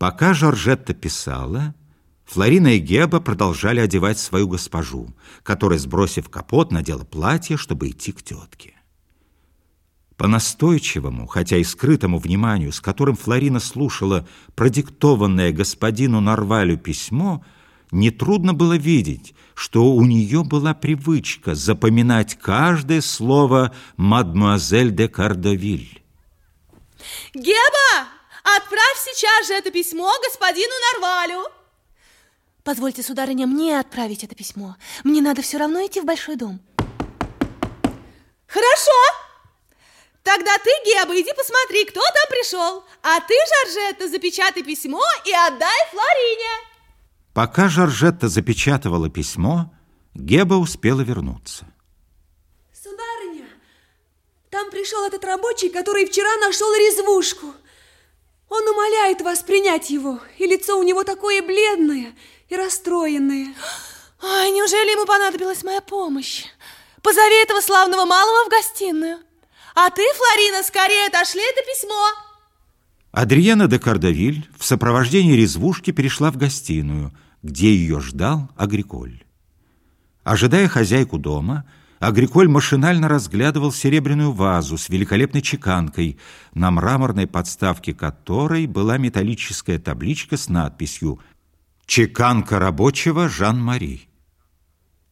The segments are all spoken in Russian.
Пока Жоржетта писала, Флорина и Геба продолжали одевать свою госпожу, которая, сбросив капот, надела платье, чтобы идти к тетке. По настойчивому, хотя и скрытому вниманию, с которым Флорина слушала продиктованное господину Нарвалю письмо, нетрудно было видеть, что у нее была привычка запоминать каждое слово «мадемуазель де Кардовиль». Геба! Отправь сейчас же это письмо господину Нарвалю. Позвольте, сударыня, мне отправить это письмо. Мне надо все равно идти в большой дом. Хорошо. Тогда ты, Геба, иди посмотри, кто там пришел. А ты, Жоржетта, запечатай письмо и отдай Флорине. Пока Жоржетта запечатывала письмо, Геба успела вернуться. Сударыня, там пришел этот рабочий, который вчера нашел резвушку. Он умоляет вас принять его, и лицо у него такое бледное и расстроенное. Ай, неужели ему понадобилась моя помощь? Позови этого славного малого в гостиную. А ты, Флорина, скорее отошли это письмо. Адриена де Кардавиль в сопровождении резвушки перешла в гостиную, где ее ждал Агриколь. Ожидая хозяйку дома, Агриколь машинально разглядывал серебряную вазу с великолепной чеканкой, на мраморной подставке которой была металлическая табличка с надписью «Чеканка рабочего Жан-Мари».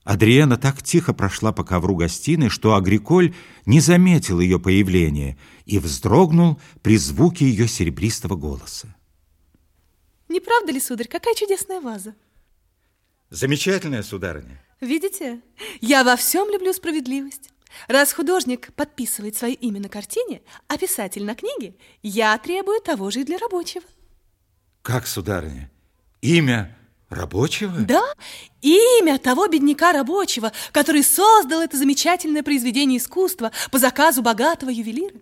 Адриена так тихо прошла по ковру гостиной, что Агриколь не заметил ее появления и вздрогнул при звуке ее серебристого голоса. Не правда ли, сударь, какая чудесная ваза? Замечательная, сударыня. Видите, я во всем люблю справедливость. Раз художник подписывает свое имя на картине, а писатель на книге, я требую того же и для рабочего. Как, сударыня? Имя рабочего? Да, имя того бедняка рабочего, который создал это замечательное произведение искусства по заказу богатого ювелира.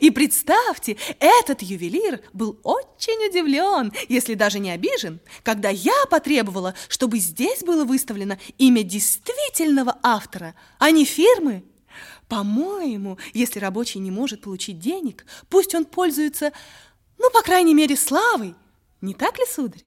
И представьте, этот ювелир был очень удивлен, если даже не обижен, когда я потребовала, чтобы здесь было выставлено имя действительного автора, а не фирмы. По-моему, если рабочий не может получить денег, пусть он пользуется, ну, по крайней мере, славой. Не так ли, сударь?